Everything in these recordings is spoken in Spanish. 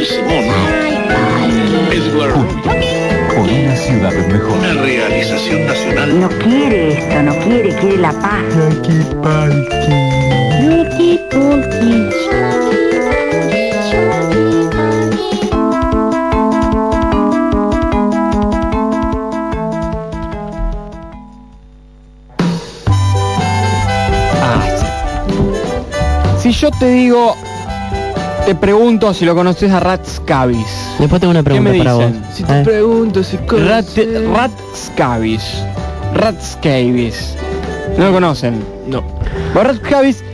Daniel Simón. Edward Por una ciudad mejor. Una realización nacional. No quiere esto, no quiere, quiere la paz. Si yo te digo, te pregunto si lo conoces a Ratscavis. Después tengo una ¿Qué me pregunta para vos. Si te ¿eh? pregunto si Rat, conoces- Ratscavis. Ratscavis. ¿No lo conocen? No. Bueno, Ratscavis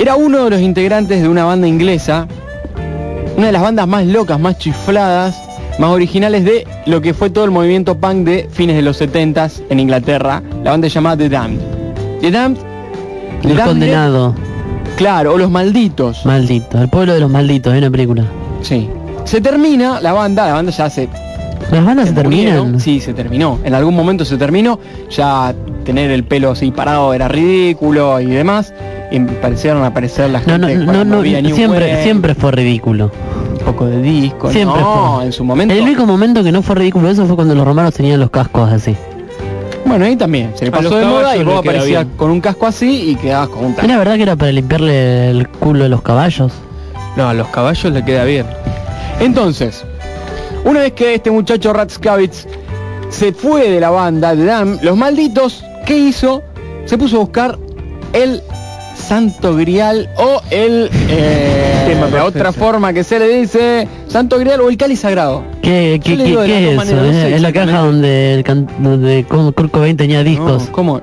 era uno de los integrantes de una banda inglesa, una de las bandas más locas, más chifladas, más originales de lo que fue todo el movimiento punk de fines de los 70 en Inglaterra. La banda se llamaba The Damned. The Damned, The El Damned, condenado, claro, o los malditos. maldito. El pueblo de los malditos, hay una película. Sí. Se termina la banda, la banda ya se Las bandas se, murieron. terminan. Sí, se terminó. En algún momento se terminó. Ya tener el pelo así parado era ridículo y demás. Y empezaron a aparecer la No, gente no, no, no, había New siempre, siempre fue ridículo. un poco de disco. Siempre no, fue. en su momento. El único momento que no fue ridículo eso fue cuando los romanos tenían los cascos así. Bueno, ahí también. Se le pasó de moda y vos aparecías bien. con un casco así y quedabas con un taco. ¿Era verdad que era para limpiarle el culo de los caballos? No, a los caballos le queda bien. Entonces, una vez que este muchacho Ratskavitz se fue de la banda de Dam, los malditos, ¿qué hizo? Se puso a buscar el Santo Grial o el eh, Tema la otra forma que se le dice Santo Grial o el cáliz sagrado. ¿Qué, qué, qué- de es eso? es, la caja donde, el can- donde Kurt Kurt Cobain tenía discos. No, ¿Cómo?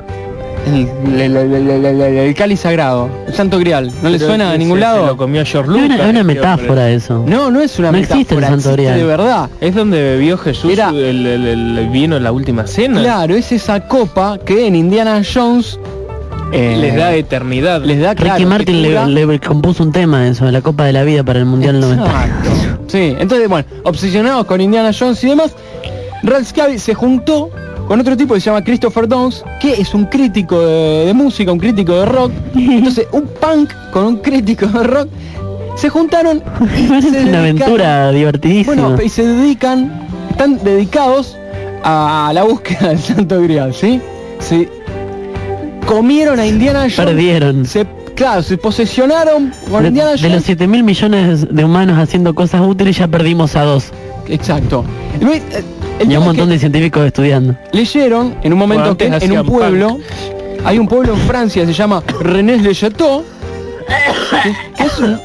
El, el- el- el- el- el- el cáliz sagrado, el Santo Grial. ¿No le Pero suena a ningún se lado? lo comió George Es Lucas. una, es una este metáfora eso. No, no es una No existe el metáfora, Santo existe Grial. de verdad. Es donde bebió Jesús Era- el, el- el vino en la última cena. Claro, es esa copa que en Indiana Jones eh, Les da eternidad. les da claro, Ricky Martin le, le compuso un tema eso, la Copa de la Vida para el Mundial 90. Exacto. Sí, entonces bueno, obsesionados con Indiana Jones y demás, Ralph Scabby se juntó con otro tipo que se llama Christopher Downs, que es un crítico de, de música, un crítico de rock. Entonces, un punk con un crítico de rock se juntaron y es se una aventura divertidísima. Bueno, y se dedican, están dedicados a la búsqueda del Santo Grial, ¿sí? Se comieron a Indiana Jones. Perdieron. Se, claro, se posesionaron con De, Indiana de los Jones. 7 mil millones de humanos haciendo cosas útiles ya perdimos a dos. Exacto. El, el Y un montón de científicos estudiando. leyeron en un momento Bueno, que en un pueblo, punk. hay un pueblo en Francia, se llama René Le Chateau. que es un-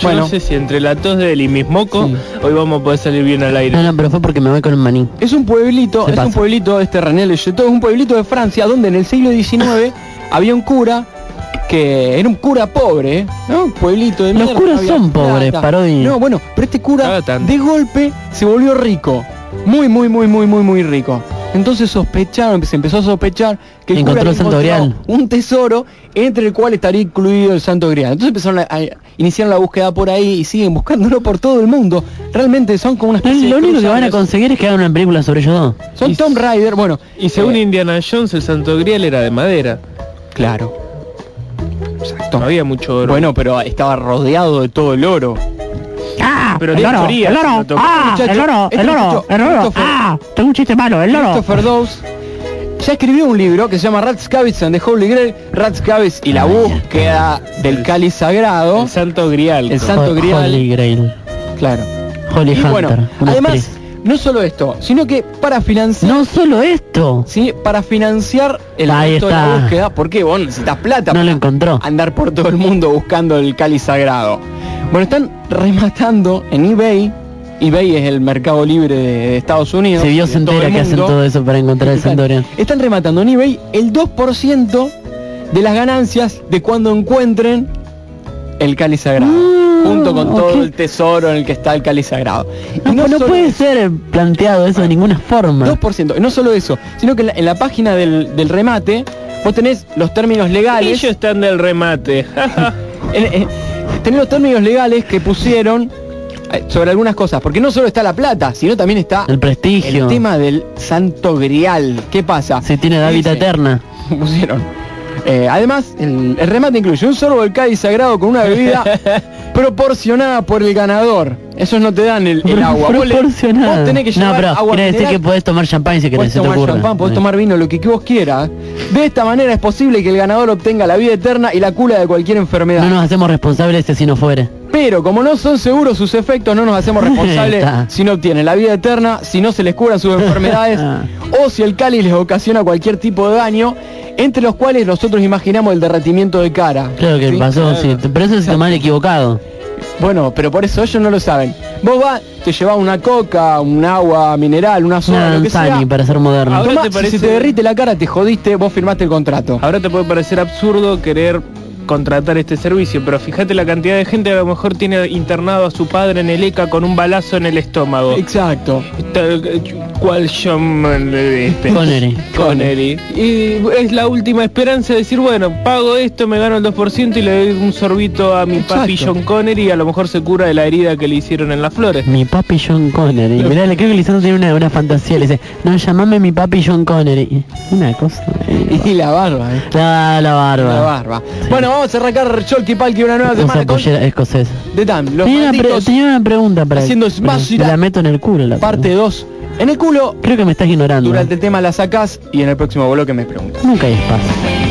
Yo bueno, no sé si entre la tos de él y mis mocos, Sí. hoy vamos a poder salir bien al aire. No, no, pero fue porque me voy con el maní. Es un pueblito, Se es un pueblito este René Le es un pueblito de Francia donde en el siglo XIX había un cura que era un cura pobre, ¿no? Un pueblito de Los mierda, curas no son pobres, plata. Parodi. No, bueno, pero este cura de golpe se volvió rico. Muy, muy, muy, muy, muy, muy rico. Entonces sospecharon, se empezó a sospechar que el Encontró cura el Santo Grial. un tesoro entre el cual estaría incluido el Santo Grial. Entonces empezaron a, a- iniciaron la búsqueda por ahí y siguen buscándolo por todo el mundo. Realmente son como una especie Lo de único que van a conseguir es que hagan una película sobre ellos dos. Son Y- Tom Raider, bueno, Y según eh, Indiana Jones, el Santo Grial era de madera. claro. Exacto. No había mucho oro. Bueno, pero estaba rodeado de todo el oro. ¡Ah! Pero el teoría, el si oro, lo tocó. ¡ah! El oro, este el oro, muchacho, el oro, Christopher- ¡ah! Tengo un chiste malo, el oro. Christopher Dawes ya escribió un libro que se llama Ratscavitz and the Holy Grail, Ratscavitz y la búsqueda del cáliz sagrado. el Santo Grial. El Santo Grial. Holy Grail. Claro. Holy Y Hunter. bueno, además, no solo esto, sino que para financiar, No solo esto. ¿sí? para financiar el Ahí resto de la búsqueda, porque vos necesitas plata No lo encontró. andar por todo el mundo buscando el cáliz sagrado. Bueno, están rematando en eBay. eBay es el mercado libre de, Estados Unidos. Se vio de se todo entera el que hacen todo eso para encontrar el Santo Grial. Están rematando en eBay el 2% de las ganancias de cuando encuentren el cáliz sagrado. Ah, junto con todo el tesoro en el que está el cáliz sagrado. No, no solo- puede ser planteado eso de ninguna forma. 2%. Y no solo eso, sino que en la, en la página del, del remate vos tenés los términos legales. Ellos están del remate. en- en- tenés los términos legales que pusieron eh, sobre algunas cosas. Porque no solo está la plata, sino también está El prestigio. el tema del santo grial. ¿Qué pasa? Se tiene da vida eterna. pusieron. Eh, además, el, el remate incluye un sorbo del cáliz sagrado con una bebida proporcionada por el ganador. Esos no te dan el, el agua. Vos, le- vos tenés que no, llevar pero agua quiere decir que podés tomar champán si querés, Podés tomar champán, podés Sí. tomar vino, lo que, vos quieras. De esta manera es posible que el ganador obtenga la vida eterna y la cura de cualquier enfermedad. No nos hacemos responsables si no fuere. Pero como no son seguros sus efectos, no nos hacemos responsables si no obtienen la vida eterna, si no se les curan sus enfermedades o si el cáliz les ocasiona cualquier tipo de daño, entre los cuales nosotros imaginamos el derretimiento de cara. Claro que ¿Sí? pasó, sí. Pero eso es mal equivocado. Bueno, pero por eso ellos no lo saben. Vos vas, te llevas una coca, un agua mineral, una soda, Nada, lo que sea. Tani para ser moderno. Ahora Tomá, te Si se te derrite la cara, te jodiste, vos firmaste el contrato. Ahora te puede parecer absurdo querer contratar este servicio, pero fíjate la cantidad de gente que a lo mejor tiene internado a su padre en el ECA con un balazo en el estómago. Exacto. ¿Cuál John este? Connery. Connery. Y es la última esperanza de decir, bueno, pago esto, me gano el 2% y le doy un sorbito a mi papi. John Connery y a lo mejor se cura de la herida que le hicieron en las flores. Mi papi John Connery. Mirá, le creo que Lisandro tiene una, una fantasía. Le dice, no, llamame mi papi John Connery. Una cosa. Y la barba, eh. La, la barba. La barba. Bueno, vamos a arrancar Cholky Palki una nueva semana con escocés. The Dam. Los Tenía una, tenía una pregunta para haciendo smash la meto en el culo la parte 2. En el culo, Creo que me estás ignorando. durante el tema la sacás y en el próximo bloque me preguntas. Nunca hay espacio.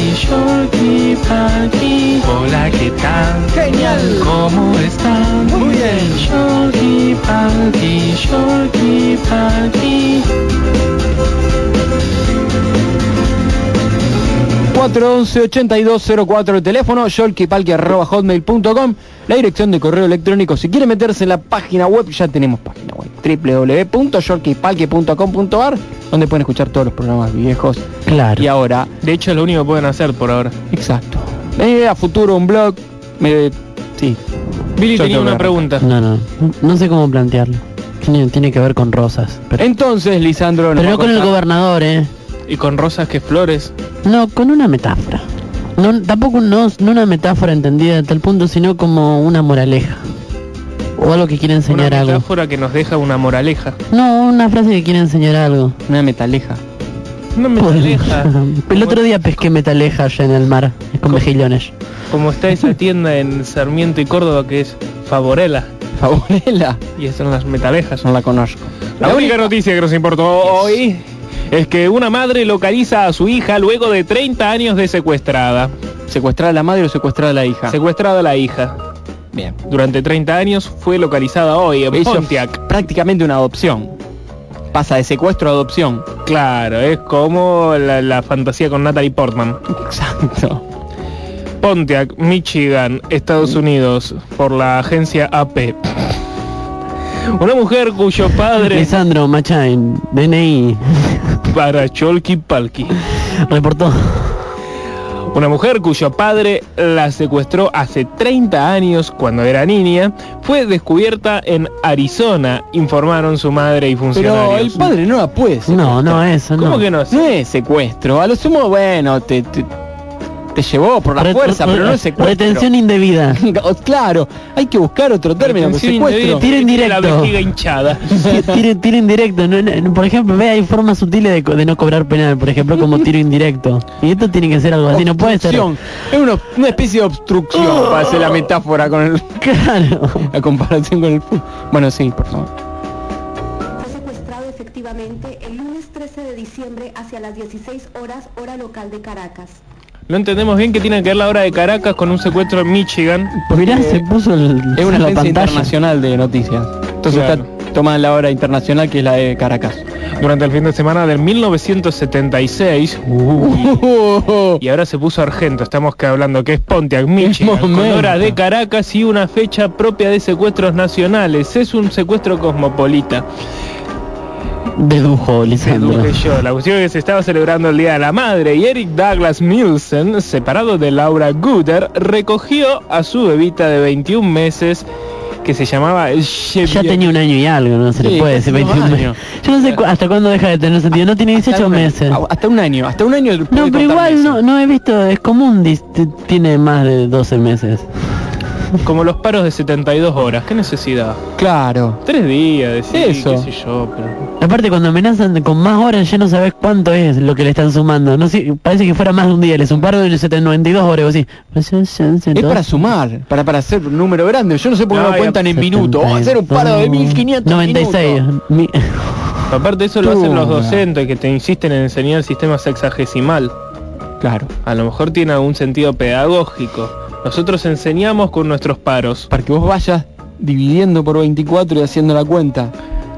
Palki, Shoki Palki. Hola, ¿qué tal? Genial. ¿Cómo están? Muy bien. Shoki Palki, Shoki Palki. 411-8204 el teléfono, yolkipalki.hotmail.com la dirección de correo electrónico. Si quiere meterse en la página web, ya tenemos página web, www.yolkipalki.com.ar donde pueden escuchar todos los programas viejos. Claro. Y ahora, De hecho, es lo único que pueden hacer por ahora. exacto. Eh, a futuro un blog, me, sí. Billy Yo tenía una pregunta. No, no. No sé cómo plantearlo. Tiene, tiene que ver con rosas. Pero, Entonces, Lisandro, pero no con el gobernador, ¿eh? ¿Y con rosas que flores? No, con una metáfora. No, tampoco no, no una metáfora entendida de tal punto, sino como una moraleja. O algo que quiere enseñar Una algo. metáfora que nos deja una moraleja. No, una frase que quiere enseñar algo. Una metaleja. Una moraleja. El otro día pesqué metaleja allá en el mar, con mejillones. Como está esa tienda en Sarmiento y Córdoba que es Favorela. Favorela. Y esas son las metalejas. No la conozco. La única noticia que nos importó hoy es que una madre localiza a su hija luego de 30 años de secuestrada. ¿Secuestrada la madre o secuestrada la hija? Secuestrada la hija. Bien. Durante 30 años fue localizada hoy en Pontiac. prácticamente una adopción. Pasa de secuestro a adopción. Claro, es como la, la fantasía con Natalie Portman. Exacto. Pontiac, Michigan, Estados Unidos, por la agencia AP. Una mujer cuyo padre Lisandro Machain, DNI, para Cholky Palki. reportó. Una mujer cuyo padre la secuestró hace 30 años cuando era niña fue descubierta en Arizona, informaron su madre y Pero funcionarios. el padre no la puede No, secuestrar. no, eso no. ¿Cómo que no? No es secuestro. A lo sumo, bueno, te, te, te llevó por la fuerza, pero no es secuestro. Retención indebida. claro, hay que buscar otro término que Retención secuestro. indebida, Tiro tiene indirecto. La vejiga hinchada. indirecto. no- no- por ejemplo, ve, hay formas sutiles de, co- de no cobrar penal, por ejemplo, como tiro indirecto. Y esto tiene que ser algo así, no puede ser. Es una, una especie de obstrucción para hacer la metáfora con el, Claro. la comparación con el fútbol. Bueno, sí, por favor. Fue secuestrado efectivamente el lunes 13 de diciembre hacia las 16 horas hora local de Caracas. No entendemos bien qué tiene que ver la hora de Caracas con un secuestro en Michigan. Mirá, se puso el, Es una la agencia pantalla. internacional de noticias. Entonces Claro. está tomada la hora internacional que es la de Caracas. Durante el fin de semana del 1976. Y ahora se puso argento, estamos que hablando que es Pontiac, Michigan, con hora de Caracas y una fecha propia de secuestros nacionales. Es un secuestro cosmopolita. Dedujo, Lisandro. Deduje yo. La cuestión es que se estaba celebrando el Día de la Madre y Eric Douglas Nielsen, separado de Laura Gooder, recogió a su bebita de 21 meses que se llamaba Ya tenía un año y algo, no se Sí, le puede decir casi dos 21 años. meses. Yo no sé cu- hasta cuándo deja de tener sentido. No tiene 18 Hasta un año. meses. Hasta un año, hasta un año. No, pero igual no, no he visto, es común, tiene más de 12 meses. Como los paros de 72 horas. ¿Qué necesidad? Claro. Tres días, decir, Eso. qué sé yo, pero... Aparte cuando amenazan con más horas ya no sabes cuánto es lo que le están sumando. No sé, parece que fuera más de un día, les un paro de 92 horas o así. Es para sumar, para, para hacer un número grande. Yo no sé por qué No, ya cuentan en minutos. Vamos a hacer un paro de 1500 96. minutos. Mi- Aparte de eso lo hacen los docentes que te insisten en enseñar el sistema sexagesimal. Claro. A lo mejor tiene algún sentido pedagógico. Nosotros enseñamos con nuestros paros. Para que vos vayas dividiendo por 24 y haciendo la cuenta.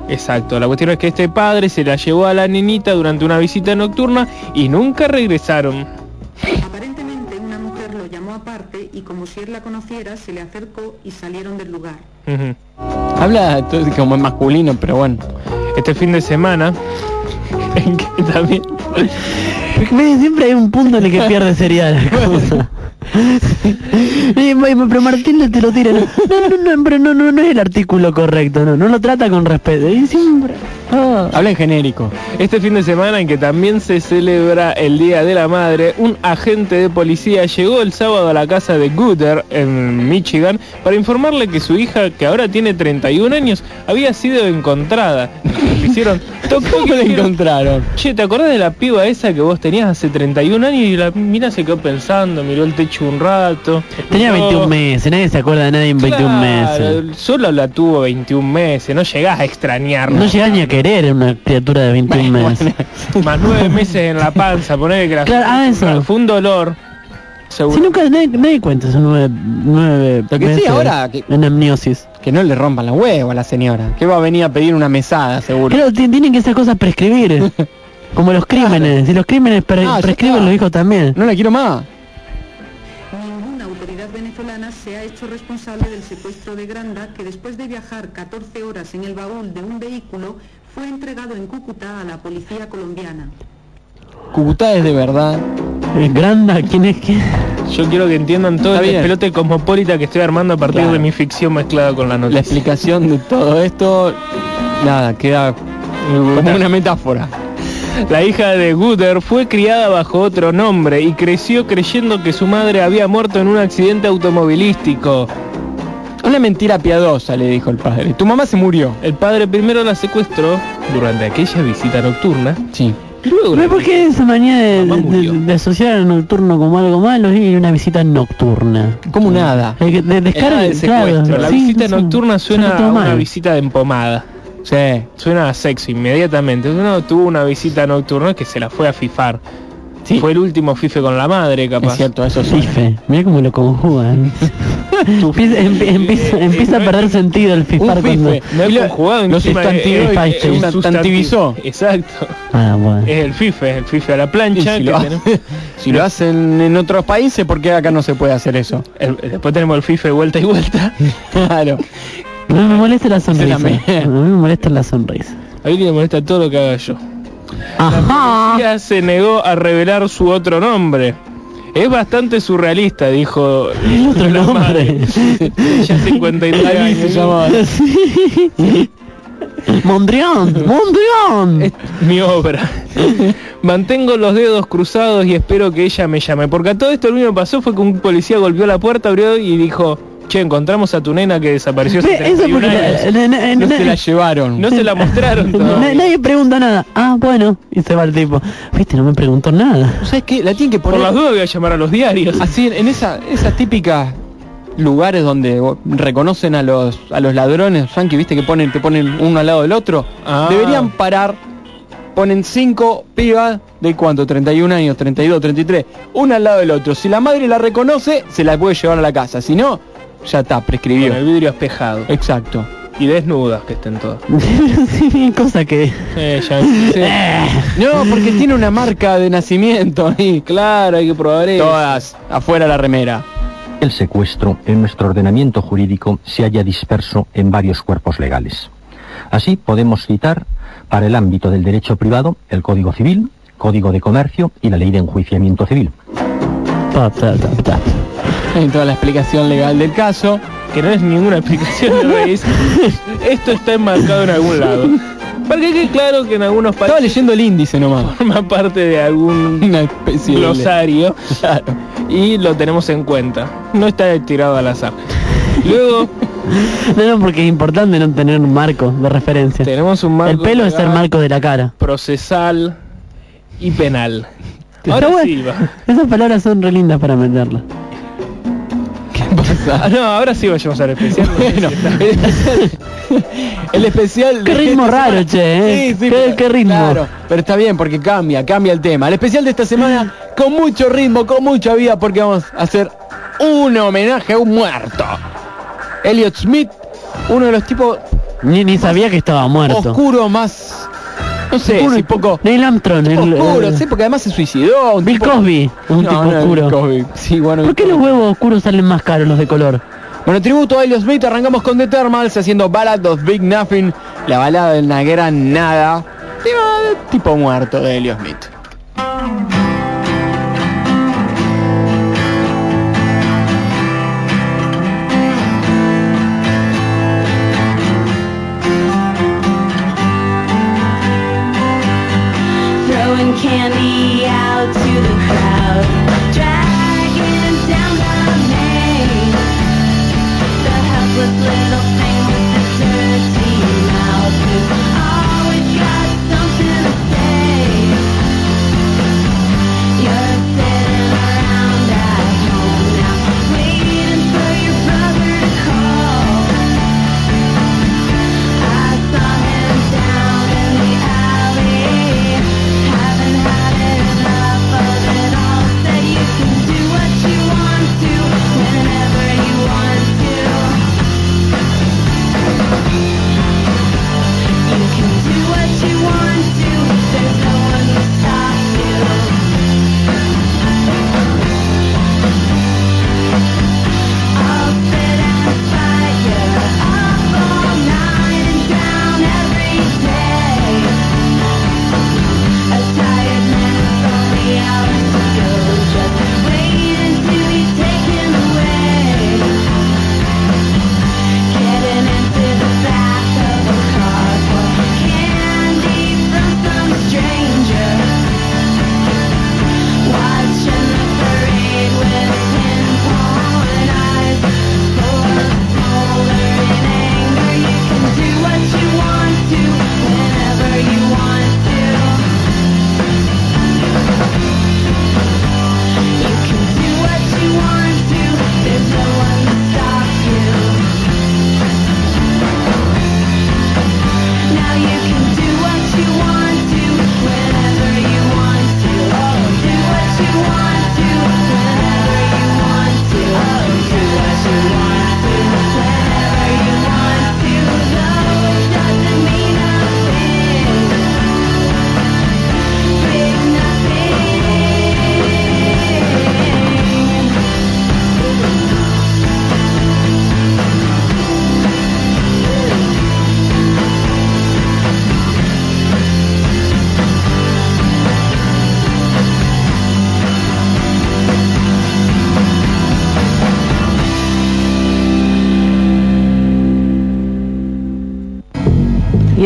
Exacto, la cuestión es que este padre se la llevó a la nenita durante una visita nocturna y nunca regresaron. Aparentemente una mujer lo llamó aparte y como si él la conociera se le acercó y salieron del lugar. Habla como en masculino, pero bueno. Este fin de semana, en que también... Siempre hay un punto en el que pierde seriedad la cosa. Pero Martín le te lo tira. No, no, no, pero no, no, no es el artículo correcto, no, no lo trata con respeto. Y siempre. Habla en genérico. Este fin de semana en que también se celebra el Día de la Madre, un agente de policía llegó el sábado a la casa de Gooder en Michigan para informarle que su hija, que ahora tiene 31 años, había sido encontrada. Hicieron toc, toc, y ¿Cómo le la encontraron? Che, ¿te acordás de la piba esa que vos tenías hace 31 años? Y la mina se quedó pensando, miró el techo un rato. Tenía No, 21 meses, nadie se acuerda de nadie en 21 claro, meses. Solo la tuvo 21 meses, no llegás a extrañarla. No llegas ni a querer una criatura de 21 Bueno, meses. Más nueve meses en la panza, poner que la Claro, ah, eso. fue un dolor. Seguro. Si nunca nadie, nadie cuenta esos nueve, nueve Lo que sí meses ahora, que- en amniosis. Que no le rompan la hueva a la señora. Que va a venir a pedir una mesada, seguro. Pero ti- tienen que esas cosas prescribir. Como los crímenes. Si los crímenes pre- Ah, prescriben los hijos también. No la quiero más. Ninguna autoridad venezolana se ha hecho responsable del secuestro de Granda, que después de viajar 14 horas en el baúl de un vehículo, fue entregado en Cúcuta a la policía colombiana. Cúcuta es de verdad. Eh, Granda, ¿quién es quién? Yo quiero que entiendan todo Está el bien. pelote cosmopolita que estoy armando a partir Claro. de mi ficción mezclada con la La noticia. explicación de todo esto, nada, queda como una metáfora. La hija de Gooder fue criada bajo otro nombre y creció creyendo que su madre había muerto en un accidente automovilístico. Una mentira piadosa, le dijo el padre. Tu mamá se murió. El padre primero la secuestró durante aquella visita nocturna. Sí. luego ¿Pero ¿Por qué esa manía de, de- de asociar al nocturno como algo malo y una visita nocturna? Como nada. De, de descarga, del secuestro. claro, la sí, visita no nocturna suena todo a una mal. visita de empomada. Sí. Suena a sexo inmediatamente. Uno tuvo una visita nocturna que se la fue a fifar. Sí. Fue el último fife con la madre, capaz. Es cierto, eso sí. Fife, mira cómo lo conjugan. empieza, empie- empieza- empieza a perder sentido el fifar Un cuando... fife. No lo- conjugado un sustantivizó. Exacto. Ah, bueno. Es el fife, el fife a la plancha. si, que lo, tenemos- si lo hacen en otros países, ¿por qué acá no se puede hacer eso? el- después tenemos el fife vuelta y vuelta. Claro. No me molesta la sonrisa. A mí me molesta la sonrisa. A mí le molesta todo lo que haga yo. Ajá. Ella se negó a revelar su otro nombre. Es bastante surrealista, dijo El otro la nombre. Ya 53 Ahí se años. llamaba. Sí. Mondrian, Mondrian. Mi obra. Mantengo los dedos cruzados y espero que ella me llame. Porque a todo esto lo único que pasó fue que un policía golpeó la puerta, abrió y dijo, che, encontramos a tu nena que desapareció hace Ve, Eso 31 porque años". la- na- na- No se la llevaron. No se la mostraron todavía. nadie pregunta nada. Ah, bueno. Y se va el tipo. Viste, no me preguntó nada. ¿Sabes qué? La tienen que Por poner las dudas voy a llamar a los diarios. así en esa, esas típicas lugares donde reconocen a los a los ladrones yankees, viste que ponen te ponen uno al lado del otro. Ah. Deberían parar. Ponen cinco pibas de cuánto, 31 años, 32, 33, una al lado del otro. Si la madre la reconoce, se la puede llevar a la casa. Si no, ya está, prescribió. Con el vidrio espejado. Exacto. Y desnudas que estén todas. sí, cosa que... Eh, ya- sí. No, porque tiene una marca de nacimiento y Claro, hay que probar eso. todas afuera la remera. El secuestro en nuestro ordenamiento jurídico se halla disperso en varios cuerpos legales. Así podemos citar para el ámbito del derecho privado el Código Civil, Código de Comercio y la Ley de Enjuiciamiento Civil. Ta, ta, ta, ta. En toda la explicación legal del caso. que no es ninguna explicación de Reyes. Esto está enmarcado en algún lado. Para que quede claro que en algunos Estaba países leyendo el índice nomás. forma parte de algún especie de... glosario Claro. y lo tenemos en cuenta. No está tirado al azar. Luego No, no, porque es importante no tener un marco de referencia. tenemos un marco El pelo es el marco de la cara. procesal y penal. Ahora bueno. sí va. Esas palabras son re lindas para meterlas. Ah, no, ahora sí vayamos al especial. No Bueno, el especial, el especial Qué ritmo raro, semana- che, ¿eh? Sí, sí, Qué- pero- qué ritmo. Claro, pero está bien porque cambia, cambia el tema. El especial de esta semana con mucho ritmo, con mucha vida porque vamos a hacer un homenaje a un muerto. Elliot Smith, uno de los tipos Ni, ni sabía que estaba muerto. oscuros más no sé, Oscuro. si poco Neil Armstrong. el- oscuro, el- sí, porque además se suicidó. un Bill tipo- Cosby, un No, tipo no oscuro. Cosby. Sí, bueno, ¿Por qué los huevos oscuros salen más caros los de color? Bueno, tributo a Elliot Smith, arrancamos con The Thermals haciendo Ballad of Big Nothing, la balada de una gran nada, tema de tipo muerto de Elliot Smith. Throwing candy out to the crowd, dragging down the helpless little thing with the dirty mouth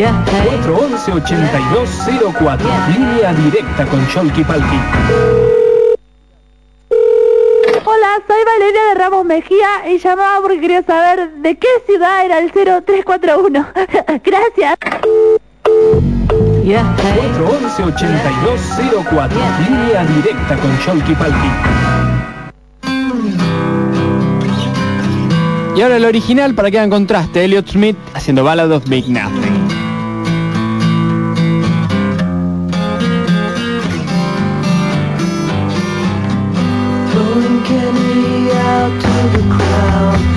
411-8204. Línea directa con Cholky Palki. Hola, soy Valeria de Ramos Mejía y llamaba porque quería saber de qué ciudad era el 0341. Gracias. Yeah. 411-8204. Línea directa con Cholky Palki. Y ahora el original para que hagan contraste, Elliot Smith haciendo Ballad of Big Nothing. The crowd,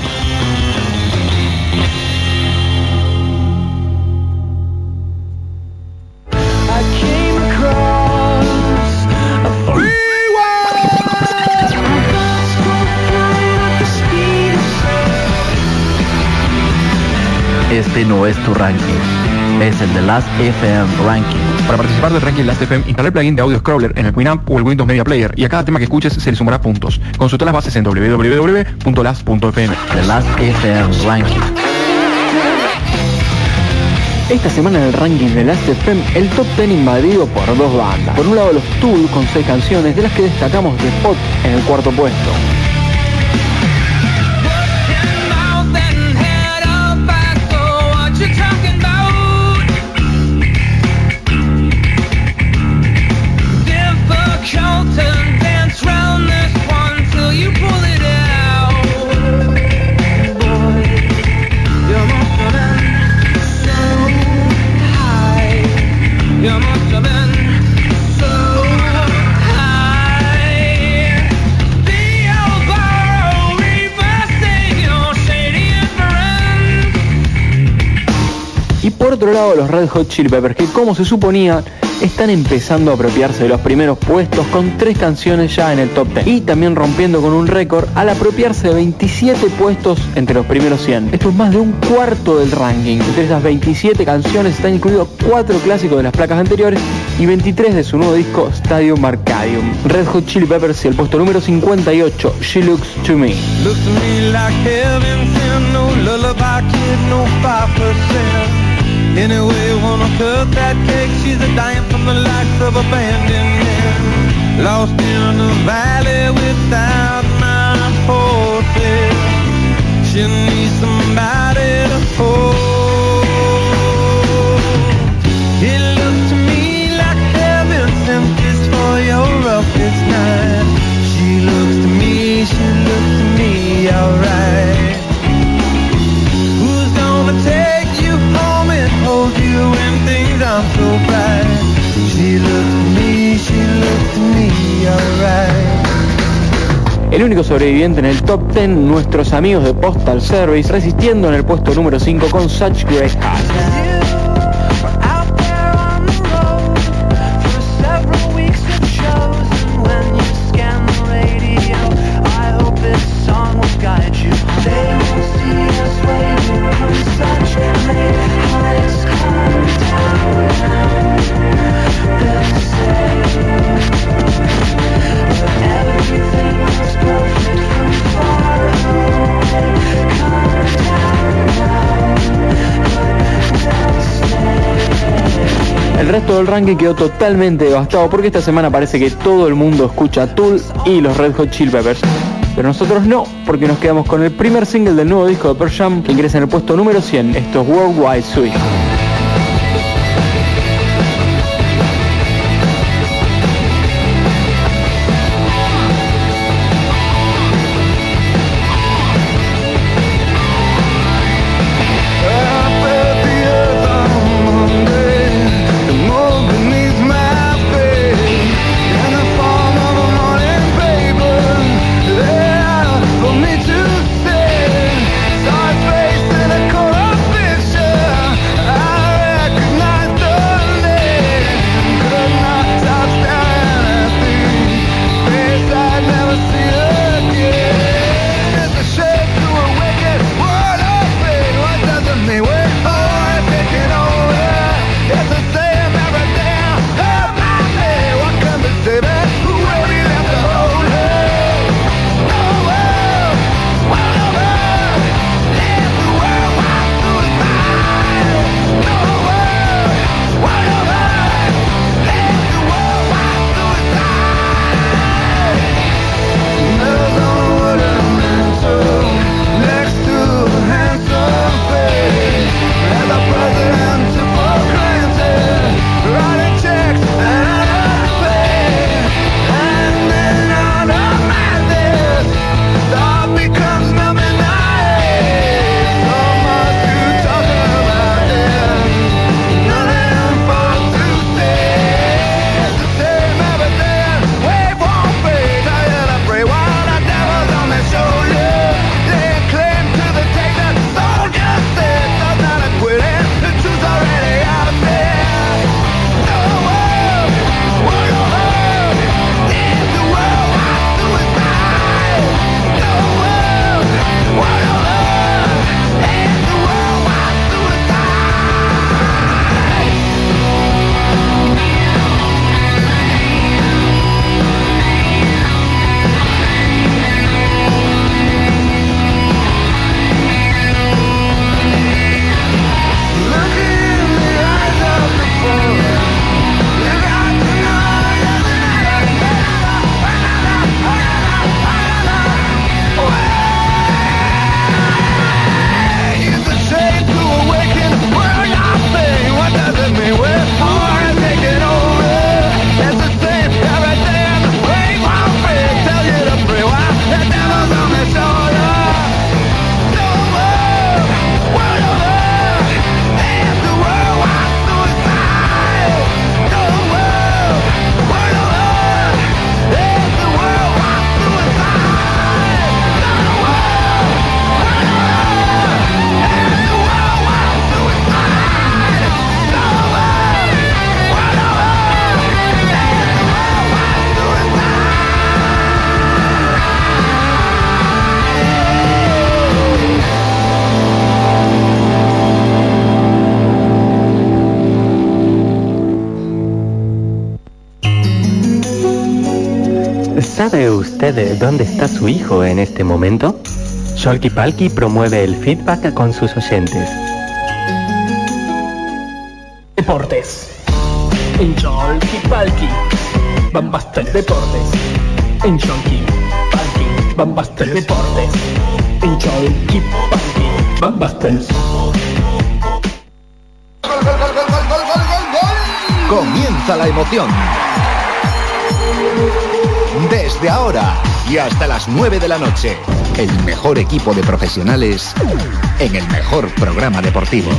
Este no es tu ranking, es el de Last FM Ranking. Para participar del ranking Last FM, instala el plugin de Audio Scroller en el Winamp o el Windows Media Player y a cada tema que escuches se le sumará puntos. Consulta las bases en www.last.fm. The Last FM Ranking. Esta semana en el ranking de Last FM, el top 10 invadido por dos bandas. Por un lado los Tool con 6 canciones, de las que destacamos The Pot en el cuarto puesto. Otro lado los Red Hot Chili Peppers, que como se suponía, están empezando a apropiarse de los primeros puestos con tres canciones ya en el top 10. Y también rompiendo con un récord al apropiarse de 27 puestos entre los primeros 100. Esto es más de un cuarto del ranking. Entre esas 27 canciones están incluidos cuatro clásicos de las placas anteriores y 23 de su nuevo disco Stadium Arcadium. Red Hot Chili Peppers y el puesto número 58, She Looks to Me. Looks to me like Anyway, wanna cut that cake, she's a dime from the likes of abandoned men. Lost in the valley without my horses. She needs somebody to hold. It looks to me like heaven sent this for your roughest night. She looks to me, she looks to me, alright. El único sobreviviente en el top 10, nuestros amigos de Postal Service, resistiendo en el puesto número 5 con Such Great Heart. El ranking quedó totalmente devastado porque esta semana parece que todo el mundo escucha Tool y los Red Hot Chili Peppers. Pero nosotros no, porque nos quedamos con el primer single del nuevo disco de Pearl Jam que ingresa en el puesto número 100. Esto es Worldwide Sweet. Usted dónde está su hijo en este momento? Sholky Palky promueve el feedback con sus oyentes. Deportes. En Cholky Palki. Bambastel Deportes. En Cholky Palki. Bambastel Deportes. En Cholky Palki. Bambastel. Comienza la emoción. Desde ahora y hasta las 9 de la noche, el mejor equipo de profesionales en el mejor programa deportivo.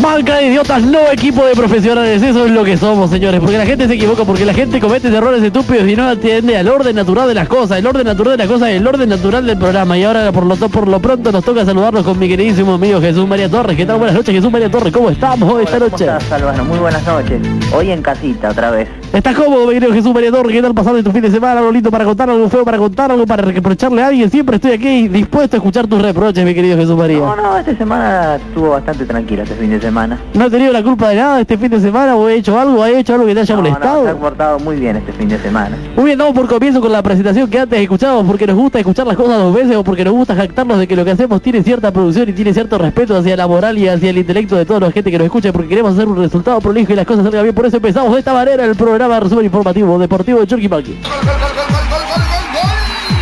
Banca de idiotas, no equipo de profesionales, eso es lo que somos, señores, porque la gente se equivoca, porque la gente comete errores estúpidos y no atiende al orden natural de las cosas, el orden natural de las cosas es el orden natural del programa, y ahora por lo, por lo pronto nos toca saludarnos con mi queridísimo amigo Jesús María Torres, ¿qué tal? Buenas noches Jesús María Torres, ¿cómo estamos hoy esta ¿Cómo noche? estás, Albano? Muy buenas noches. Hoy en casita otra vez. ¿Estás cómodo, mi querido Jesús María? ¿Qué tal pasando tu fin de semana? ¿Algo lindo para contar, algo feo para contar, algo para reprocharle a alguien? Siempre estoy aquí dispuesto a escuchar tus reproches, mi querido Jesús María. No, no, esta semana estuvo bastante tranquila este fin de semana. ¿No he tenido la culpa de nada este fin de semana o he hecho algo, he hecho algo que te haya No, no, molestado? se ha portado muy bien este fin de semana. Muy bien, damos por comienzo con la presentación que antes escuchábamos porque nos gusta escuchar las cosas dos veces o porque nos gusta jactarnos de que lo que hacemos tiene cierta producción y tiene cierto respeto hacia la moral y hacia el intelecto de toda la gente que nos escucha porque queremos hacer un resultado prolijo y las cosas salgan bien. Por eso empezamos de esta manera el programa resumen informativo deportivo de.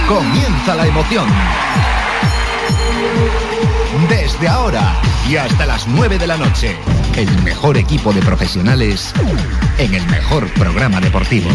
Comienza la emoción. Desde ahora y hasta las 9 de la noche, el mejor equipo de profesionales en el mejor programa deportivo.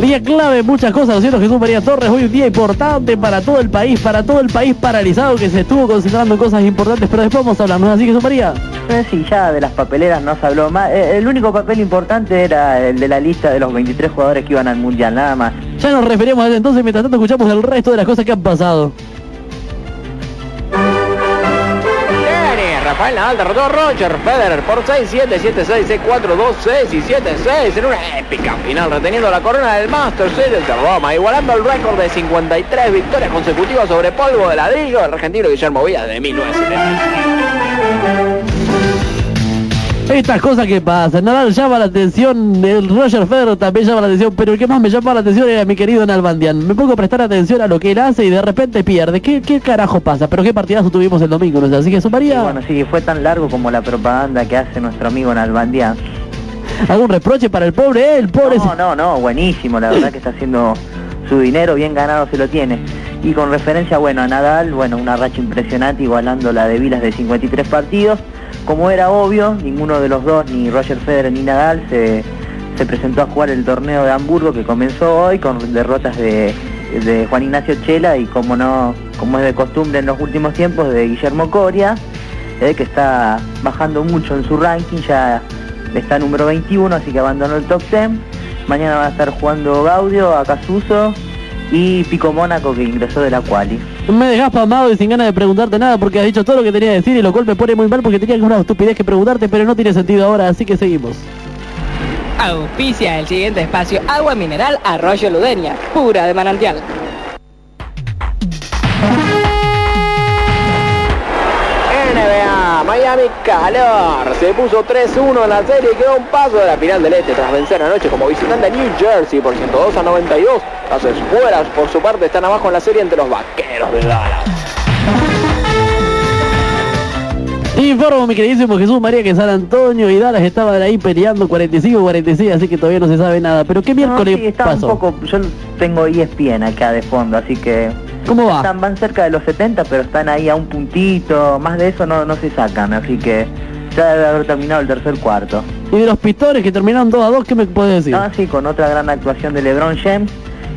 Día clave, muchas cosas, ¿no es cierto? Jesús María Torres, hoy un día importante para todo el país, para todo el país paralizado que se estuvo concentrando en cosas importantes, pero después vamos a hablar, ¿no así Jesús María? Eh, sí, ya de las papeleras no se habló más. Eh, el único papel importante era el de la lista de los 23 jugadores que iban al Mundial, nada más. Ya nos referimos a eso entonces, mientras tanto escuchamos el resto de las cosas que han pasado. Rafael Nadal derrotó a Roger Federer por 6-7, 7-6, 6-4, 2-6 y 7-6 en una épica final reteniendo la corona del Masters Series de Roma, igualando el récord de 53 victorias consecutivas sobre polvo de ladrillo del argentino Guillermo Villa de 1970. Estas cosas que pasan, Nadal llama la atención, el Roger Federer también llama la atención, pero el que más me llama la atención era mi querido Nalbandian. Me pongo a prestar atención a lo que él hace y de repente pierde. ¿Qué, qué carajo pasa? Pero qué partidazo tuvimos el domingo, ¿no así que eso María? Bueno, sí, fue tan largo como la propaganda que hace nuestro amigo Nalbandián. ¿Algún reproche para el pobre él? Pobre No, no, no, buenísimo, la verdad que está haciendo su dinero, bien ganado se lo tiene. Y con referencia, bueno, a Nadal, bueno, una racha impresionante, igualando la de Vilas de 53 partidos. Como era obvio, ninguno de los dos, ni Roger Federer ni Nadal, se, se presentó a jugar el torneo de Hamburgo que comenzó hoy con derrotas de, de Juan Ignacio Chela y como no, como es de costumbre en los últimos tiempos, de Guillermo Coria, eh, que está bajando mucho en su ranking, ya está número 21, así que abandonó el top 10. Mañana va a estar jugando Gaudio, Acasuso y Pico Mónaco que ingresó de la quali. Me dejas pasmado y sin ganas de preguntarte nada porque has dicho todo lo que tenía que decir y lo cual me pone muy mal porque tenía una estupidez que preguntarte, pero no tiene sentido ahora, así que seguimos. Auspicia el siguiente espacio Agua Mineral Arroyo Ludenia, pura de manantial. Miami calor, se puso 3-1 en la serie y quedó un paso de la final del Este tras vencer anoche como visitante a New Jersey por 102 a 92. Las espuelas por su parte están abajo en la serie entre los vaqueros de Dallas. Informo, mi queridísimo Jesús María, que San Antonio y Dallas estaban ahí peleando 45-46, así que todavía no se sabe nada. Pero qué No, miércoles sí, está pasó. un poco, yo tengo ESPN acá de fondo, así que... ¿Cómo va? Están, van cerca de los 70, pero están ahí a un puntito, más de eso no, no se sacan, así que ya debe haber terminado el tercer cuarto. Y de los pistores que terminaron 2 a 2, ¿qué me puedes decir? Ah, sí, con otra gran actuación de LeBron James,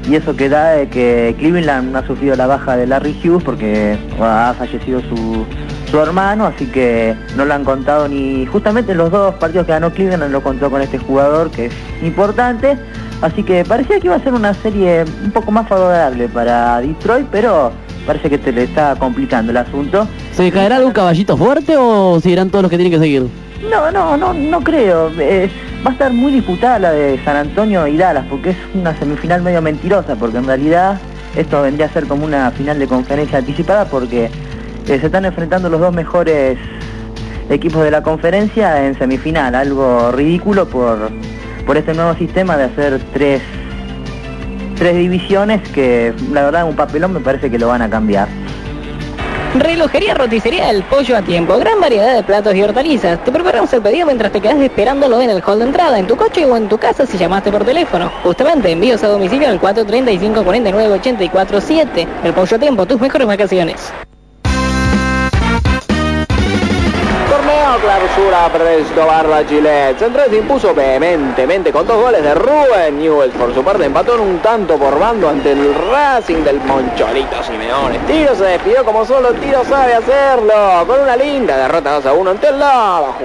y eso que da de que Cleveland ha sufrido la baja de Larry Hughes porque ha fallecido su, su hermano, así que no lo han contado ni... Justamente los dos partidos que ganó Cleveland lo contó con este jugador, que es importante, así que parecía que iba a ser una serie un poco más favorable para Detroit, pero parece que te le está complicando el asunto. ¿Se caerá algún caballito fuerte o seguirán todos los que tienen que seguir? No, no, no, no creo. Eh, va a estar muy disputada la de San Antonio y Dallas, porque es una semifinal medio mentirosa, porque en realidad esto vendría a ser como una final de conferencia anticipada, porque Eh, se están enfrentando los dos mejores equipos de la conferencia en semifinal, algo ridículo por, por este nuevo sistema de hacer tres, tres divisiones que la verdad un papelón me parece que lo van a cambiar. Relojería Roticería El Pollo a Tiempo. Gran variedad de platos y hortalizas. Te preparamos el pedido mientras te quedas esperándolo en el hall de entrada, en tu coche o en tu casa si llamaste por teléfono. Justamente, envíos a domicilio al 435 49 84 7. El Pollo a Tiempo, tus mejores vacaciones. Clausura Presto Barra Gillette. Central se impuso vehementemente con dos goles de Rubén Newell. Por su parte empató en un tanto por bando ante el Racing del Moncholito Simeone. Tiro se despidió como solo Tiro sabe hacerlo. Con una linda derrota 2 a 1 ante el Lava.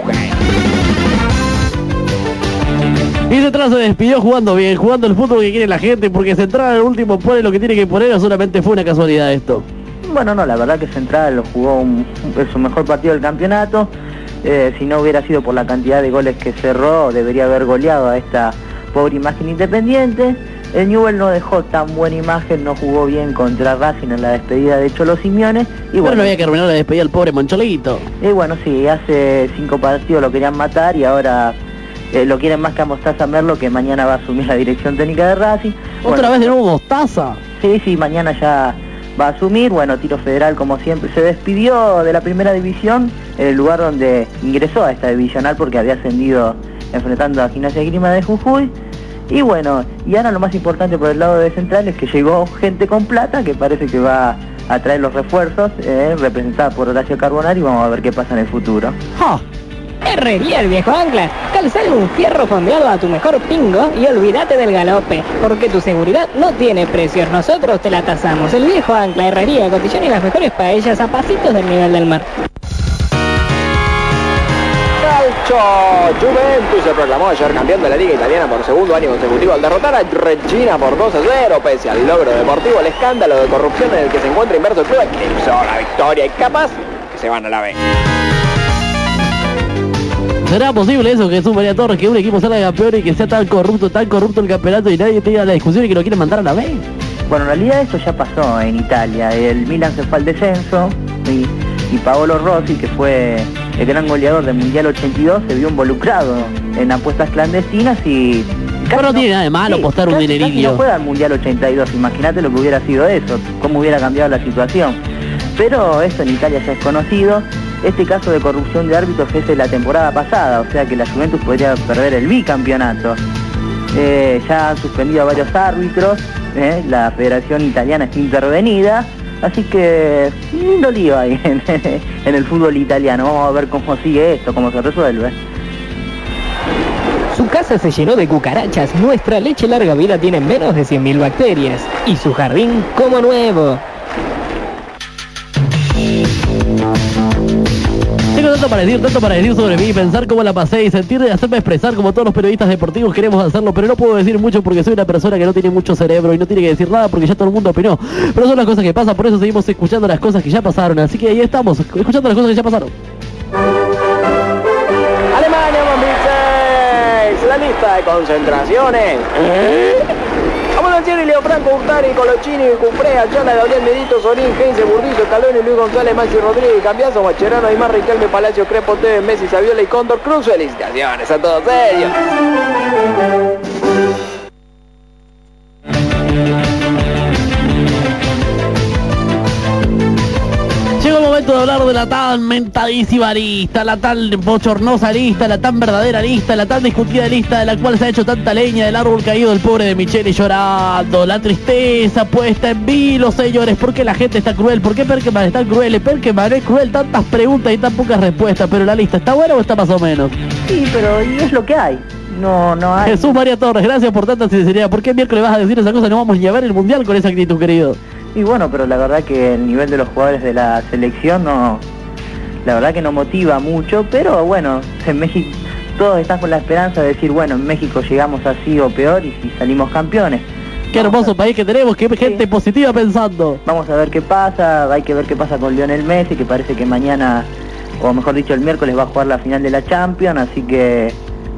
Y Central se despidió jugando bien, jugando el fútbol que quiere la gente, porque Central al último pone lo que tiene que poner, o solamente fue una casualidad esto. Bueno, no, la verdad que Central lo jugó un, es su mejor partido del campeonato. Eh, si no hubiera sido por la cantidad de goles que cerró, debería haber goleado a esta pobre imagen independiente. El Newell no dejó tan buena imagen, no jugó bien contra Racing en la despedida de Cholo Simeone. Y Pero no había que arruinar la despedida al pobre Moncholito. Y bueno, sí, hace cinco partidos lo querían matar y ahora eh, lo quieren más que a Mostaza Merlo, que mañana va a asumir la dirección técnica de Racing. Otra Bueno, vez de nuevo Mostaza. Sí, sí, mañana ya va a asumir. Bueno, Tiro Federal, como siempre, se despidió de la primera división, en el lugar donde ingresó a esta divisional porque había ascendido enfrentando a Gimnasia Grima de Jujuy. Y bueno, y ahora lo más importante por el lado de Central es que llegó gente con plata que parece que va a traer los refuerzos, eh, representada por Horacio Carbonari, y vamos a ver qué pasa en el futuro. Herrería el viejo ancla. Calzale un fierro fondeado a tu mejor pingo y olvídate del galope, porque tu seguridad no tiene precios. Nosotros te la tasamos. El viejo ancla, herrería, cotillón y las mejores paellas a pasitos del nivel del mar. Juventus se proclamó ayer campeón de la Liga Italiana por segundo año consecutivo al derrotar a Regina por 2 a 0. Pese al logro deportivo, el escándalo de corrupción en el que se encuentra inmerso el club eclipsó la victoria y capaz que se van a la B. ¿Será posible eso, Jesús María Torres, que un equipo salga campeón y que sea tan corrupto, tan corrupto el campeonato y nadie tenga la discusión y que lo quieren mandar a la B? Bueno, en realidad esto ya pasó en Italia. El Milan se fue al descenso y, y Paolo Rossi, que fue el gran goleador del Mundial 82, se vio involucrado en apuestas clandestinas y... Pero no tiene nada de malo apostar un dinerillo. no juega al Mundial 82, imagínate lo que hubiera sido eso, cómo hubiera cambiado la situación. Pero esto en Italia ya es conocido. Este caso de corrupción de árbitros es de la temporada pasada, o sea que la Juventus podría perder el bicampeonato. Eh, ya han suspendido a varios árbitros, eh, la Federación Italiana está intervenida, así que lindo lío ahí en, en el fútbol italiano. Vamos a ver cómo sigue esto, cómo se resuelve. Su casa se llenó de cucarachas. Nuestra leche larga vida tiene menos de 100.000 bacterias. Y su jardín como nuevo. Tengo tanto para decir, tanto para decir sobre mí, pensar cómo la pasé y sentir de hacerme expresar como todos los periodistas deportivos queremos hacerlo, pero no puedo decir mucho porque soy una persona que no tiene mucho cerebro y no tiene que decir nada porque ya todo el mundo opinó. Pero son las cosas que pasan, por eso seguimos escuchando las cosas que ya pasaron, así que ahí estamos, escuchando las cosas que ya pasaron. Alemania 2006, la lista de concentraciones. ¿Eh? Abondancieri, Leo Franco, Urtari, Colochini, Cufré, Ayala, Gabriel Medito, Sorín, Heinze, Burdizo, Caloni, Luis González, Maxi Rodríguez, Cambiazo, Macherano, Aymar, Riquelme, Palacio, Crepo, Teve, Messi, Saviola y Cóndor Cruz. Felicitaciones a todos ellos. Momento de hablar de la tan mentadísima lista, la tan bochornosa lista, la tan verdadera lista, la tan discutida lista de la cual se ha hecho tanta leña del árbol caído del pobre de Michele llorando, la tristeza puesta en vilo, señores, ¿por qué la gente está cruel? ¿Por qué Perkeman está cruel? Perkeman es cruel, tantas preguntas y tan pocas respuestas, pero la lista está buena o está más o menos. Sí, pero y es lo que hay. No, no hay. Jesús María Torres, gracias por tanta sinceridad. ¿Por qué miércoles vas a decir esa cosa? No vamos ni a ver el mundial con esa actitud, querido. Y bueno, pero la verdad que el nivel de los jugadores de la selección no, la verdad que no motiva mucho, pero bueno, en México todos están con la esperanza de decir, bueno, en México llegamos así o peor y si salimos campeones. Qué hermoso país que tenemos, qué gente positiva pensando. Vamos a ver qué pasa, hay que ver qué pasa con Lionel Messi, que parece que mañana, o mejor dicho el miércoles va a jugar la final de la Champions, así que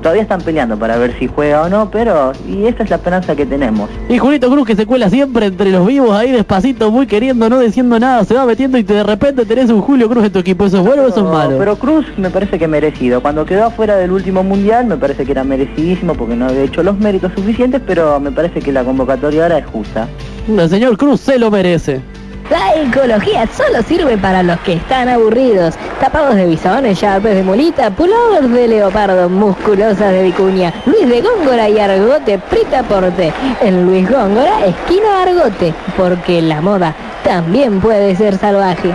todavía están peleando para ver si juega o no, pero y esa es la esperanza que tenemos. Y Julito Cruz que se cuela siempre entre los vivos ahí despacito, muy queriendo, no diciendo nada, se va metiendo y te- de repente tenés un Julio Cruz en tu equipo. ¿Eso es bueno o eso es malo? Pero Cruz me parece que merecido. Cuando quedó afuera del último mundial me parece que era merecidísimo porque no había hecho los méritos suficientes, pero me parece que la convocatoria ahora es justa. El señor Cruz se lo merece. La ecología solo sirve para los que están aburridos. Tapados de bisones, sharpes de mulita, pullovers de leopardo, musculosas de vicuña, Luis de Góngora y Argote Pritaporte. En Luis Góngora, esquina Argote, porque la moda también puede ser salvaje.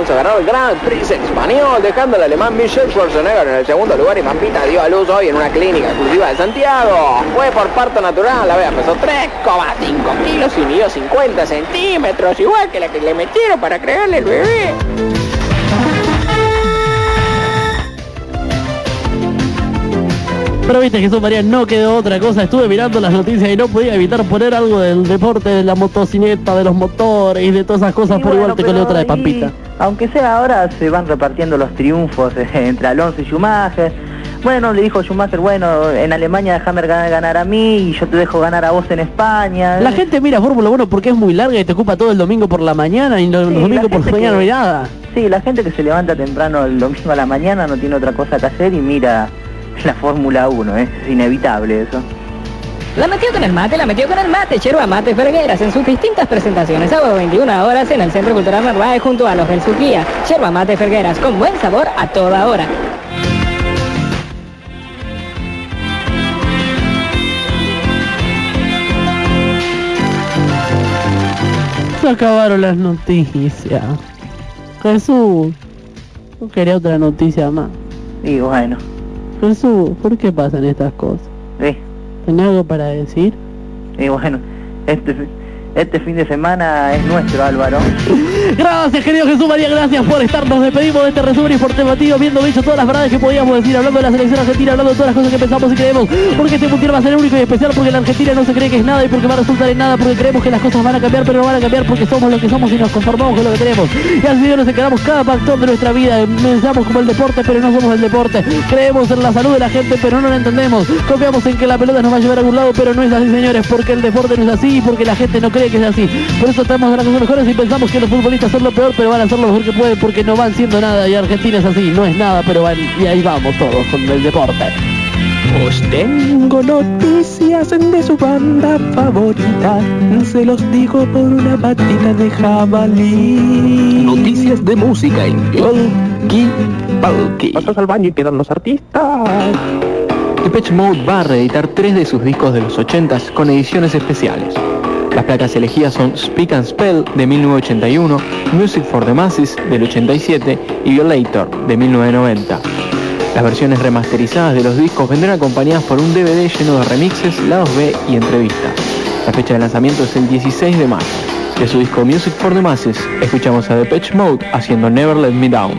11 ganó el Gran Prix español, dejando al alemán Michel Schwarzenegger en el segundo lugar y Pampita dio a luz hoy en una clínica exclusiva de Santiago. Fue por parto natural, la vea pesó 3,5 kilos y midió 50 centímetros, igual que la que le metieron para crearle el bebé. Pero viste Jesús María, no quedó otra cosa. Estuve mirando las noticias y no podía evitar poner algo del deporte, de la motocineta, de los motores y de todas esas cosas, pero igual te colé otra de Pampita. Aunque sea ahora, se van repartiendo los triunfos eh, entre Alonso y Schumacher. Bueno, le dijo Schumacher, bueno, en Alemania déjame ganar, a mí y yo te dejo ganar a vos en España. La gente mira Fórmula 1 porque es muy larga y te ocupa todo el domingo por la mañana y no- Sí, los domingos por la mañana que- no hay nada. Sí, la gente que se levanta temprano el domingo a la mañana no tiene otra cosa que hacer y mira la Fórmula 1, ¿eh? es inevitable eso. La metió con el mate, la metió con el mate, Yerba Mate Fergueras en sus distintas presentaciones, sábado 21 horas en el Centro Cultural Narváez junto a los del Suquía. Yerba Mate Fergueras, con buen sabor a toda hora. Se acabaron las noticias. Jesús, no quería otra noticia más. Y bueno, Jesús, ¿por qué pasan estas cosas? Sí. ¿Tenés algo para decir? y bueno, este, este fin de semana es nuestro Álvaro. Gracias, querido Jesús María, gracias por estar. Nos despedimos de este resumen informativo, viendo dicho todas las verdades que podíamos decir, hablando de la selección argentina, hablando de todas las cosas que pensamos y creemos, porque este mundial va a ser único y especial, porque la Argentina no se cree que es nada y porque va a resultar en nada, porque creemos que las cosas van a cambiar, pero no van a cambiar porque somos lo que somos y nos conformamos con lo que tenemos. Y así nos encaramos cada factor de nuestra vida. Pensamos como el deporte, pero no somos el deporte. Creemos en la salud de la gente, pero no la entendemos. Confiamos en que la pelota nos va a llevar a algún lado, pero no es así, señores, porque el deporte no es así y porque la gente no cree que es así. Por eso estamos de las cosas mejores y pensamos que los futbolistas son lo peor, pero van a hacer lo mejor que pueden porque no van siendo nada y Argentina es así, no es nada, pero van y ahí vamos todos con el deporte. Os tengo noticias de su banda favorita, se los digo por una patita de jabalí. Noticias de música en Yolki Palki. Pasas al baño y quedan los artistas. Depeche Mode va a reeditar tres de sus discos de los 80s con ediciones especiales. Las placas elegidas son Speak and Spell de 1981, Music for the Masses del 87 y Violator de 1990. Las versiones remasterizadas de los discos vendrán acompañadas por un DVD lleno de remixes, lados B y entrevistas. La fecha de lanzamiento es el 16 de mayo. De su disco Music for the Masses, escuchamos a Depeche Mode haciendo Never Let Me Down.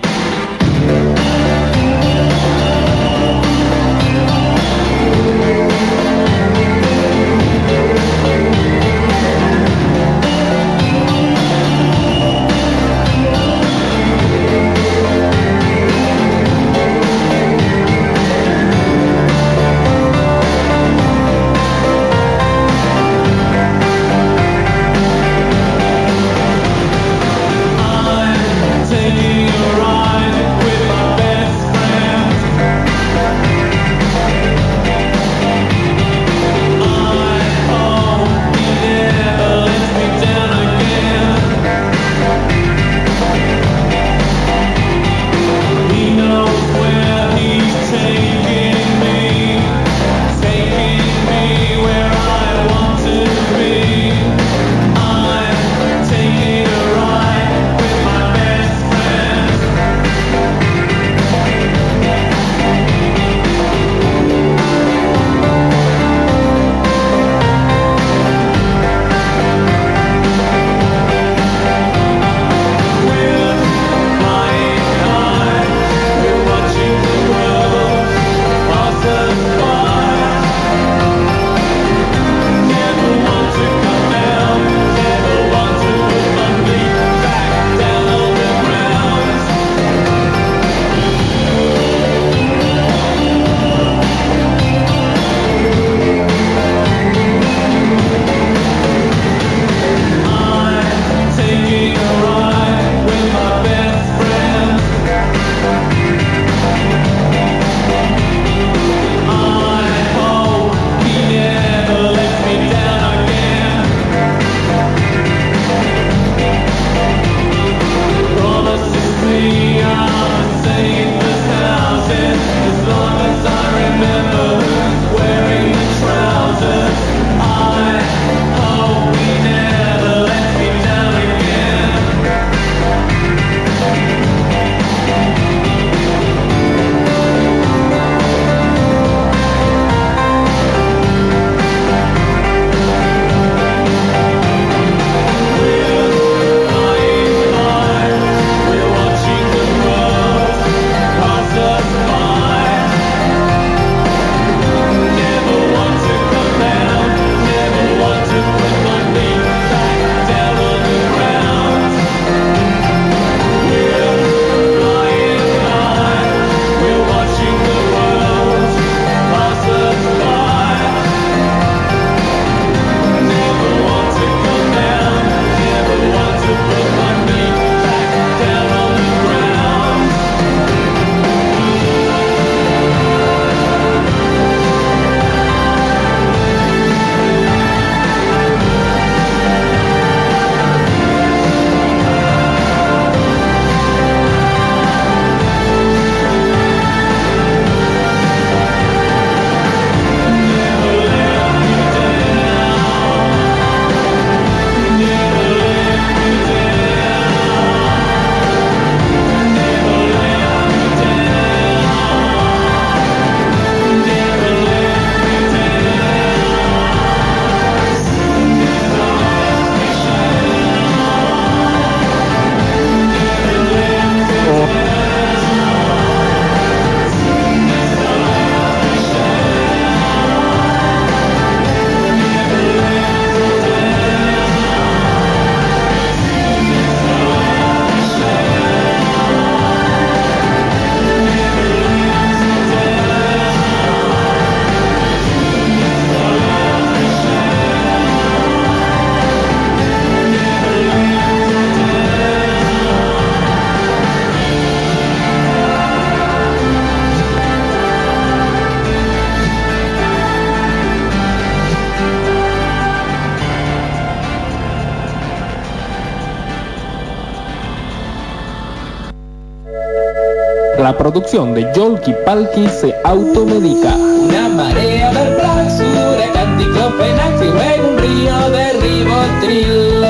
La producción de Yolki Palki se automedica. Una marea de basura, canticlofenac y luego un río de ribotril.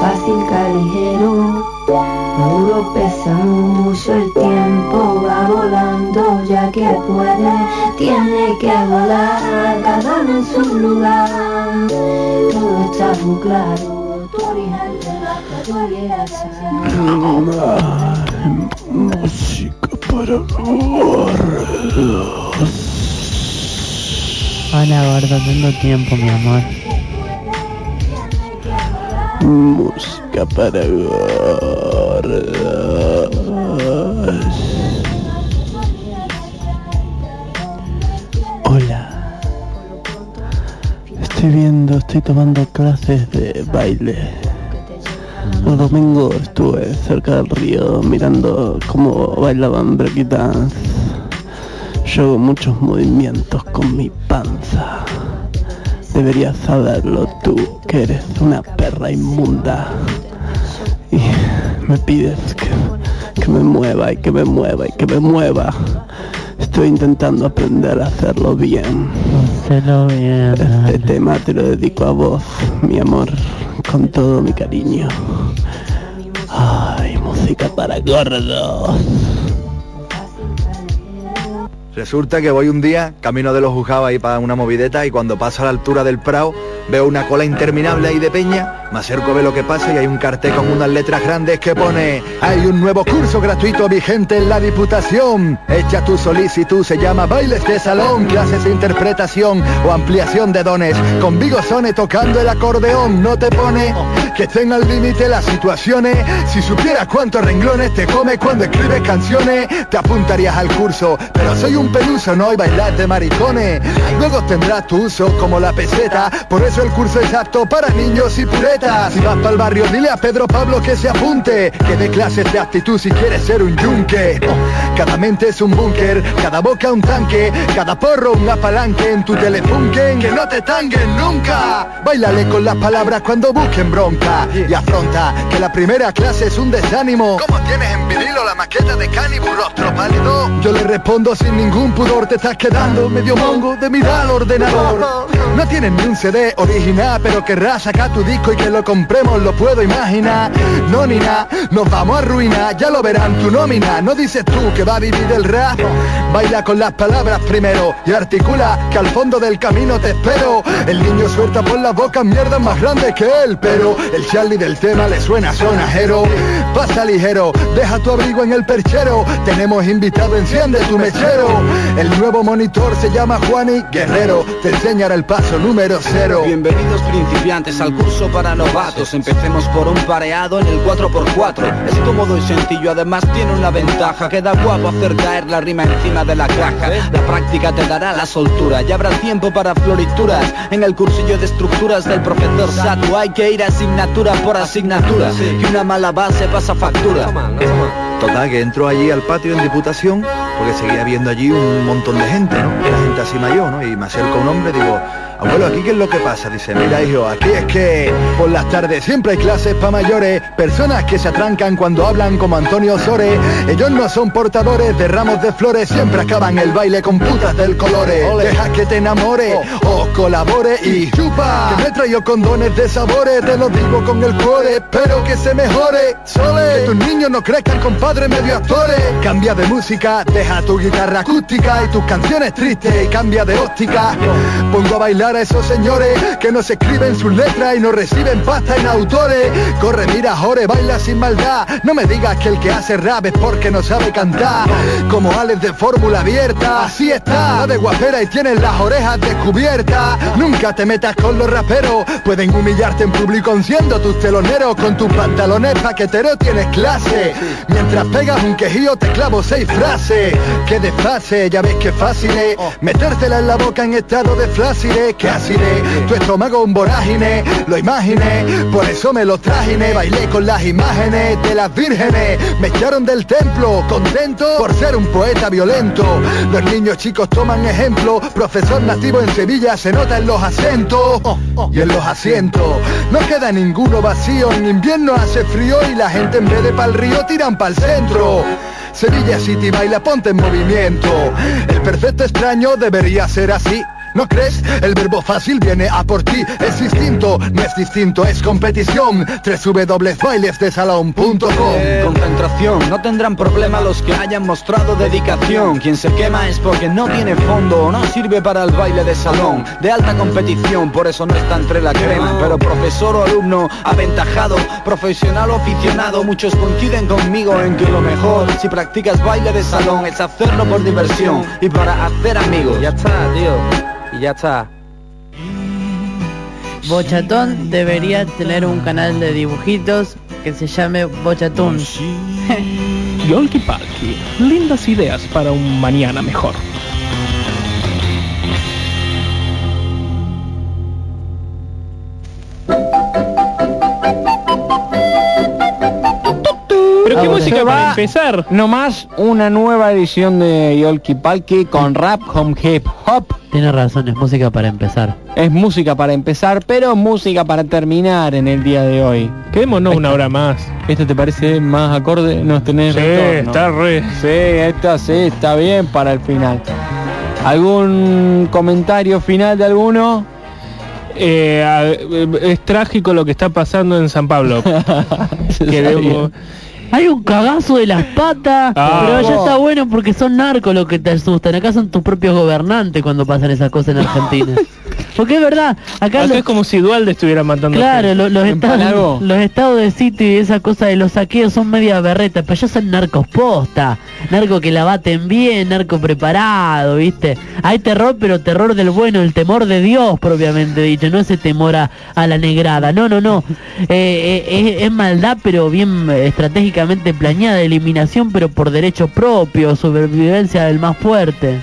Fácil callejero, duro pesa mucho el tiempo va volando ya que puede, tiene que volar, cada uno en su lugar, todo está muy claro, Música para gordos. Hola gordo, tengo tiempo mi amor. Música para gordos. Hola. Estoy viendo, estoy tomando clases de baile. El domingo estuve cerca del río mirando cómo bailaban breakdance. Yo hago muchos movimientos con mi panza. Deberías saberlo tú, que eres una perra inmunda. Y me pides que, que me mueva y que me mueva y que me mueva. Estoy intentando aprender a hacerlo bien. Hacelo bien. Este tema te lo dedico a vos, mi amor, con todo mi cariño. Ay, música para gordos. Resulta que voy un día, camino de los juzgados ahí para una movideta y cuando paso a la altura del Prado veo una cola interminable ahí de peña, me acerco a ver lo que pasa y hay un cartel con unas letras grandes que pone Hay un nuevo curso gratuito vigente en la Diputación. Echa tu solicitud, se llama Bailes de Salón, clases de interpretación o ampliación de dones. Con Vigosone tocando el acordeón, no te pone que estén al límite las situaciones. Si supieras cuántos renglones te come cuando escribes canciones, te apuntarías al curso. Pero soy un peluso, no hay bailar de maricones. Luego tendrás tu uso como la peseta, por eso el curso es apto para niños y puretas. Si vas para el barrio, dile a Pedro Pablo que se apunte, que dé clases de actitud si quieres ser un yunque. Cada mente es un búnker, cada boca un tanque, cada porro un apalanque en tu telefunken, que no te tanguen nunca. Bailale con las palabras cuando busquen bronca y afronta que la primera clase es un desánimo. ¿Cómo tienes en vinilo la maqueta de Cannibal rostro pálido? Yo le respondo sin ningún pudor, te estás quedando medio mongo de mirar al ordenador. No tienes ni un CD original, pero querrás sacar tu disco y que lo compremos, lo puedo imaginar. No ni nada, nos vamos a arruinar, ya lo verán tu nómina. No dices tú que va a vivir el rap. Baila con las palabras primero y articula que al fondo del camino te espero. El niño suelta por la boca mierda más grande que él, pero el Charlie del tema le suena sonajero. Pasa ligero, deja tu abrigo en el perchero. Tenemos invitado, enciende tu mechero. El nuevo monitor se llama Juani Guerrero. Te enseñará el paso número cero. Bienvenidos principiantes al curso para novatos. Empecemos por un pareado en el 4x4. Es cómodo y sencillo, además tiene una ventaja. Queda guapo hacer caer la rima encima de la caja. La práctica te dará la soltura y habrá tiempo para florituras. En el cursillo de estructuras del profesor Satu hay que ir asignatura por asignatura. Y una mala base pasa factura. Total, que entro allí al patio en Diputación, porque seguía viendo allí un montón de gente, ¿no? La gente así mayor, ¿no? Y me acerco a un hombre digo, abuelo, ¿aquí qué es lo que pasa? Dice, mira hijo, aquí es que por las tardes siempre hay clases para mayores, personas que se atrancan cuando hablan como Antonio Sore. Ellos no son portadores de ramos de flores, siempre acaban el baile con putas del colores. Deja que te enamore o colabore y chupa. Que me traigo condones de sabores, te lo digo con el cuore, espero que se mejore. Sole, que tus niños no crezcan con padres medio actores. Cambia de música, deja tu guitarra acústica y tus canciones tristes y cambia de óptica. Pongo a bailar a esos señores que no se escriben sus letras y no reciben pasta en autores. Corre, mira, jore, baila sin maldad. No me digas que el que hace rap es porque no sabe cantar. Como Alex de fórmula abierta, así está. La de guapera y tienes las orejas descubiertas. Nunca te metas con los raperos. Pueden humillarte en público siendo tus teloneros. Con tus pantalones paqueteros tienes clase. Mientras pegas un quejío te clavo seis frases. Que desfase, ya ves que fácil es. Metértela en la boca en estado de flácide. Que así de tu estómago un vorágine, lo imaginé, por eso me lo trajine, bailé con las imágenes de las vírgenes, me echaron del templo, contento por ser un poeta violento. Los niños chicos toman ejemplo, profesor nativo en Sevilla se nota en los acentos y en los asientos. No queda ninguno vacío, en invierno hace frío y la gente en vez de pa'l río tiran pa'l centro. Sevilla City baila, ponte en movimiento. El perfecto extraño debería ser así. ¿No crees? El verbo fácil viene a por ti. Es distinto, no es distinto, es competición. www.bailesdesalon.com Concentración, no tendrán problema los que hayan mostrado dedicación. Quien se quema es porque no tiene fondo, no sirve para el baile de salón. De alta competición, por eso no está entre la crema. Pero profesor o alumno, aventajado, profesional o aficionado, muchos coinciden conmigo en que lo mejor, si practicas baile de salón, es hacerlo por diversión y para hacer amigos. Ya está, tío. Y ya está. Bochatón debería tener un canal de dibujitos que se llame Bochatún. Yolki Palki. Lindas ideas para un mañana mejor. Se para va empezar. Nomás una nueva edición de Yolki Palki con rap home hip hop. Tiene razón, es música para empezar. Es música para empezar, pero música para terminar en el día de hoy. Quedémonos una hora más. ¿Esto te parece más acorde? ¿Nos tenés Sí, retorno? está re. Sí, esta sí, está bien para el final. ¿Algún comentario final de alguno? Eh, es trágico lo que está pasando en San Pablo. Hay un cagazo de las patas, Ah. pero ya está bueno porque son narcos los que te asustan. Acá son tus propios gobernantes cuando pasan esas cosas en Argentina. Porque es verdad, acá, Acá los- es como si Dualde estuviera matando Claro, gente. lo- los, estados, los estados de sitio y esa cosa de los saqueos son media berreta, pero ya son narcos posta, narco que la baten bien, narco preparado, ¿viste? Hay terror, pero terror del bueno, el temor de Dios propiamente dicho, no ese temor a, a la negrada, no, no, no. Eh, eh, es, es maldad, pero bien eh, estratégicamente planeada, eliminación, pero por derecho propio, supervivencia del más fuerte.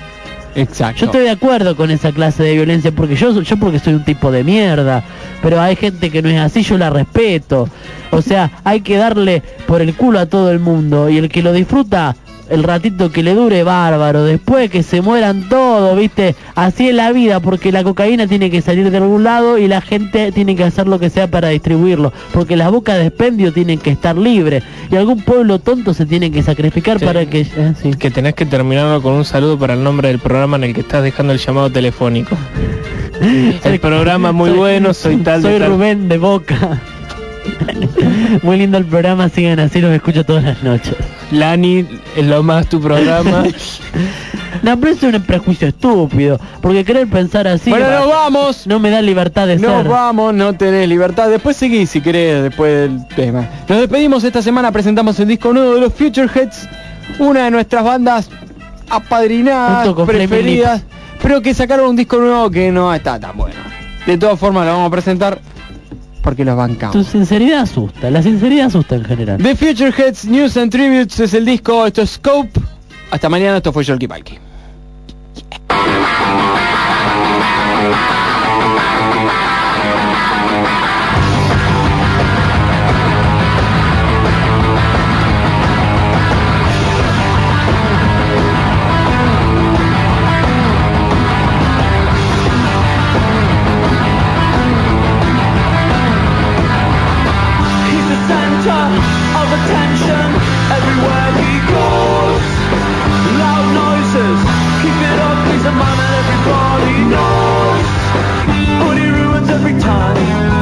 Exacto. Yo estoy de acuerdo con esa clase de violencia porque yo yo porque soy un tipo de mierda, pero hay gente que no es así, yo la respeto. O sea, hay que darle por el culo a todo el mundo y el que lo disfruta el ratito que le dure bárbaro, después que se mueran todos, ¿viste? Así es la vida porque la cocaína tiene que salir de algún lado y la gente tiene que hacer lo que sea para distribuirlo, porque las bocas de expendio tienen que estar libres y algún pueblo tonto se tiene que sacrificar Sí. para que eh, sí. Que tenés que terminarlo con un saludo para el nombre del programa en el que estás dejando el llamado telefónico. El programa muy Soy- bueno, soy tal Soy de tal. Rubén de Boca. Muy lindo el programa, sigan así, los escucho todas las noches. Lani, es lo más tu programa. No, pero es un prejuicio estúpido, porque querer pensar así Bueno, va- nos vamos. no me da libertad de Nos ser. vamos, no tenés libertad. Después seguís si querés, después del tema. Nos despedimos esta semana, presentamos el disco nuevo de los Futureheads, una de nuestras bandas apadrinadas, preferidas, pero que sacaron un disco nuevo que no está tan bueno. De todas formas lo vamos a presentar porque los bancamos. Tu sinceridad asusta, la sinceridad asusta en general. The Future Heads News and Tributes es el disco, esto es Scope. Hasta mañana, esto fue Jolky Palki. every time.